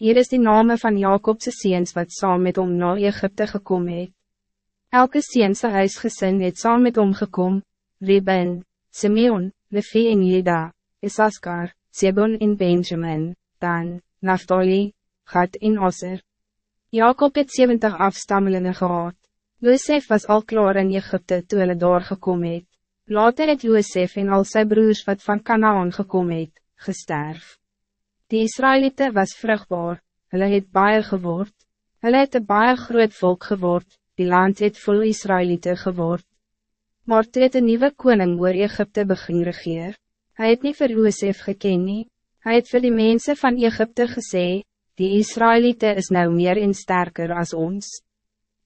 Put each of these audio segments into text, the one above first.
Hier is die name van Jacobse seens wat saam met hom na Egypte gekom het. Elke seense huisgesin het saam met hom gekom, Reuben, Simeon, Levi en Jeda, Isaskar, Sebon en Benjamin, Dan, Naphtali, Gad en Aser. Jacob het 70 afstammelingen gehad. Joseph was al klaar in Egypte toe hulle daar gekom het. Later het Joseph en al zijn broers wat van Canaan gekom het, gesterf. Die Israëlieten was vruchtbaar, hulle het baie geword. Hulle het een baie groot volk geword, die land het vol Israëlieten geword. Maar toe het een nieuwe koning oor Egypte begin regeer. Hij het niet voor Joseph geken nie. Hy het vir die mense van Egypte gesê, die Israëlieten is nou meer en sterker als ons.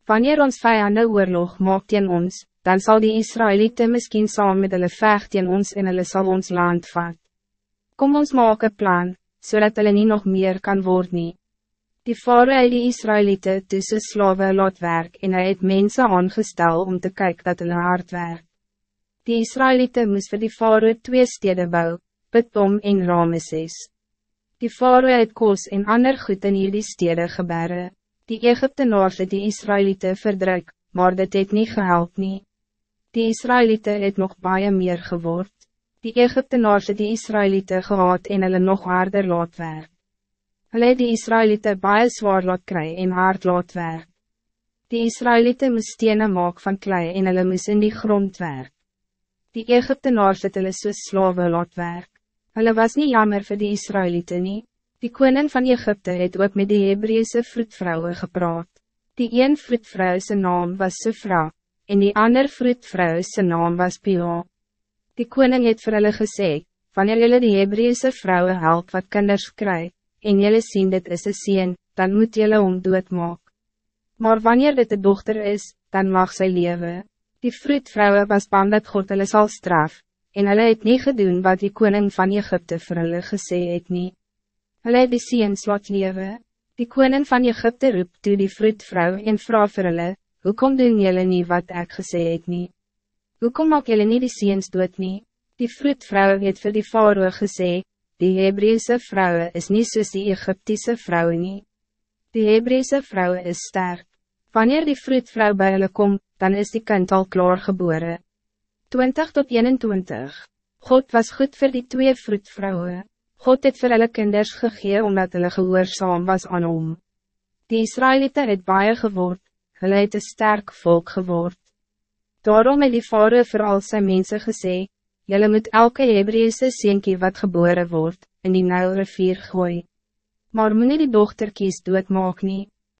Wanneer ons vijanden oorlog maak teen ons, dan zal die Israëlieten misschien saam met hulle vecht teen ons en hulle sal ons land vat. Kom ons maak een plan, zodat hulle nie nog meer kan worden. nie. Die vader het die Israëlieten tussen slawe laat werk en hy het mense aangestel om te kijken dat hulle hard werk. Die Israëlieten moest voor die vader twee steden bouwen. Betom en Rameses. Die faroe het kos en ander goed in hierdie stede gebere. Die Egyptenaars het die Israëlieten verdruk, maar dit het niet gehelp nie. Die Israëlieten het nog baie meer geword. Die Egyptenaars het die Israëlieten gehad en hulle nog harder laat werk. Hulle het die Israëlieten baie zwaar laat kry en hard laat werk. Die Israëlieten moest stenen maak van klei en hulle moes in die grond werk. Die Egyptenaars het hulle soos slawe laat werk. Hulle was niet jammer voor die Israëlieten nie. Die koning van Egypte het ook met die Hebreese vroedvrouwen gepraat. Die een vroedvrou zijn naam was Sufra, en die ander vroedvrou zijn naam was Pia. Die koning het vir hulle gesê, wanneer jullie die Hebreese vrouwen help wat kinders kry, en jullie zien dit is een sien, dan moet jullie om doodmaak. Maar wanneer dit een dochter is, dan mag zij leven. Die vroedvrouwen was bang dat God hulle sal straf, en hulle het nie gedoen wat die koning van Egypte vir hulle gesê het nie. Hulle het die seens laat lewe, die koning van Egypte roep toe die vroedvrou en vraag vir hulle, hoekom doen julle nie wat ek gesê het nie? Hoekom maak julle nie die seens dood nie? Die vroedvrou het vir die faroe gesê, die Hebreese vrouwen is niet soos die Egyptische vrouwen nie. Die Hebreese vrouwen is sterk. Wanneer die vroedvrou bij hulle kom, dan is die kind al klaar geboren. 20 tot 21. God was goed voor die twee vroedvrouwen. God het vir hulle kinders gegee omdat hulle gehoorzaam was aan hom. Die Israëlieten het baie geword, hulle het een sterk volk geword. Daarom het die vader vir al sy mense gesê, Julle moet elke Hebreese seentjie wat geboren wordt, in die Nijl rivier gooi. Maar moet nie die dochter kies doodmaak nie.